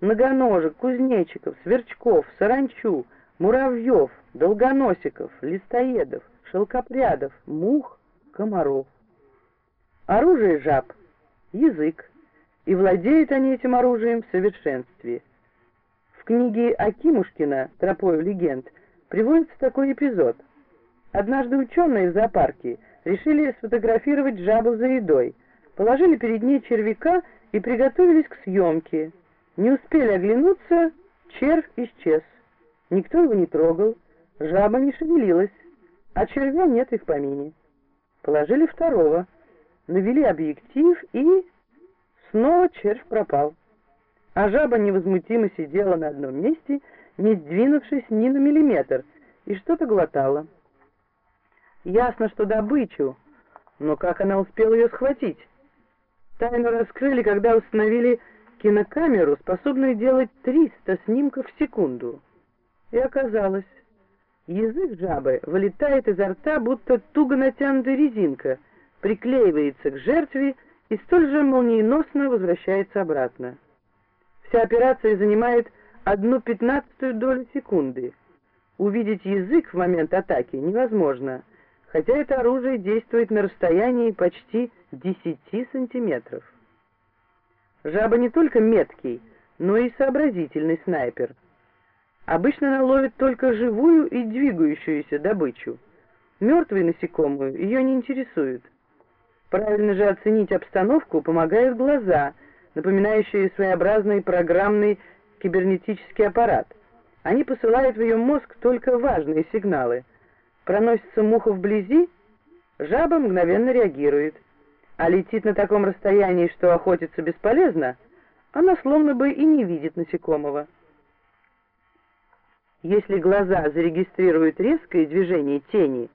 многоножек, кузнечиков, сверчков, саранчу, муравьев, долгоносиков, листоедов, шелкопрядов, мух, комаров. Оружие жаб — язык, и владеют они этим оружием в совершенстве. В книге Акимушкина «Тропой легенд» приводится такой эпизод. Однажды ученые в зоопарке решили сфотографировать жабу за едой, положили перед ней червяка и приготовились к съемке. Не успели оглянуться, червь исчез. Никто его не трогал, жаба не шевелилась, а червя нет и в помине. Положили второго, навели объектив и... Снова червь пропал. А жаба невозмутимо сидела на одном месте, не сдвинувшись ни на миллиметр, и что-то глотала. Ясно, что добычу, но как она успела ее схватить? Тайну раскрыли, когда установили кинокамеру, способную делать 300 снимков в секунду. И оказалось, язык жабы вылетает изо рта, будто туго натянутая резинка, приклеивается к жертве и столь же молниеносно возвращается обратно. Вся операция занимает одну пятнадцатую долю секунды. Увидеть язык в момент атаки невозможно, хотя это оружие действует на расстоянии почти 10 сантиметров. Жаба не только меткий, но и сообразительный снайпер. Обычно она ловит только живую и двигающуюся добычу. Мертвые насекомые ее не интересуют. Правильно же оценить обстановку помогают глаза, напоминающие своеобразный программный кибернетический аппарат. Они посылают в ее мозг только важные сигналы. Проносится муха вблизи, жаба мгновенно реагирует. А летит на таком расстоянии, что охотиться бесполезно, она словно бы и не видит насекомого. Если глаза зарегистрируют резкое движение тени,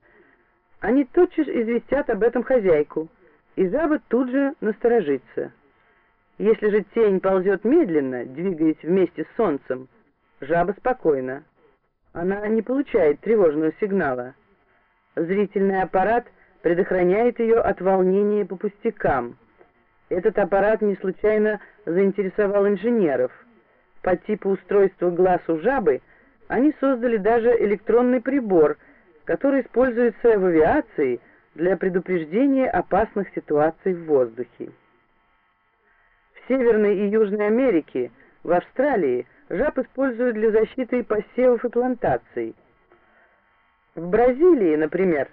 они тотчас известят об этом хозяйку — и жаба тут же насторожится. Если же тень ползет медленно, двигаясь вместе с солнцем, жаба спокойна. Она не получает тревожного сигнала. Зрительный аппарат предохраняет ее от волнения по пустякам. Этот аппарат не случайно заинтересовал инженеров. По типу устройства глаз у жабы они создали даже электронный прибор, который используется в авиации – для предупреждения опасных ситуаций в воздухе. В Северной и Южной Америке, в Австралии жаб используют для защиты посевов и плантаций. В Бразилии, например,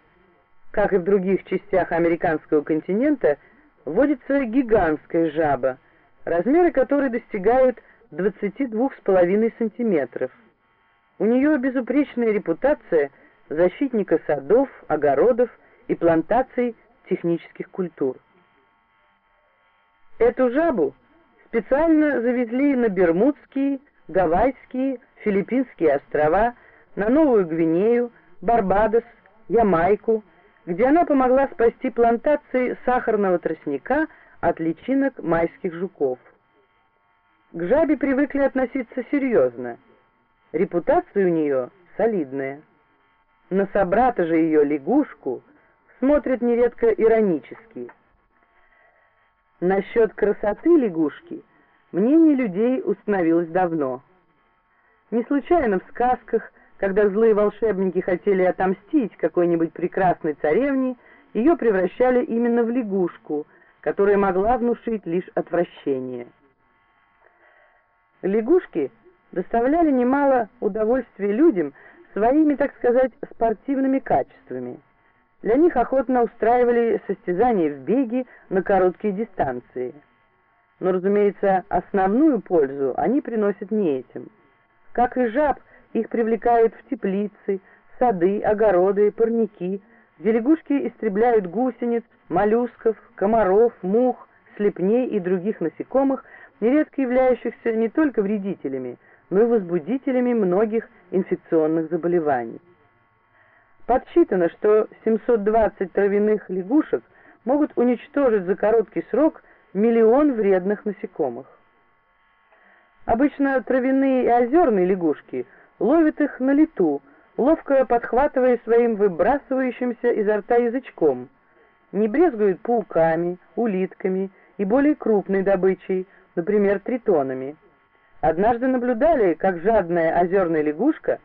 как и в других частях американского континента, водится гигантская жаба, размеры которой достигают 22,5 сантиметров. У нее безупречная репутация защитника садов, огородов и плантаций технических культур. Эту жабу специально завезли на Бермудские, Гавайские, Филиппинские острова, на Новую Гвинею, Барбадос, Ямайку, где она помогла спасти плантации сахарного тростника от личинок майских жуков. К жабе привыкли относиться серьезно. Репутация у нее солидная. На собрата же ее лягушку – смотрит нередко иронически. Насчет красоты лягушки мнение людей установилось давно. Не случайно в сказках, когда злые волшебники хотели отомстить какой-нибудь прекрасной царевне, ее превращали именно в лягушку, которая могла внушить лишь отвращение. Лягушки доставляли немало удовольствия людям своими, так сказать, спортивными качествами – для них охотно устраивали состязания в беге на короткие дистанции. Но, разумеется, основную пользу они приносят не этим. Как и жаб, их привлекают в теплицы, сады, огороды, парники, где лягушки истребляют гусениц, моллюсков, комаров, мух, слепней и других насекомых, нередко являющихся не только вредителями, но и возбудителями многих инфекционных заболеваний. Подсчитано, что 720 травяных лягушек могут уничтожить за короткий срок миллион вредных насекомых. Обычно травяные и озерные лягушки ловят их на лету, ловко подхватывая своим выбрасывающимся изо рта язычком. Не брезгуют пауками, улитками и более крупной добычей, например, тритонами. Однажды наблюдали, как жадная озерная лягушка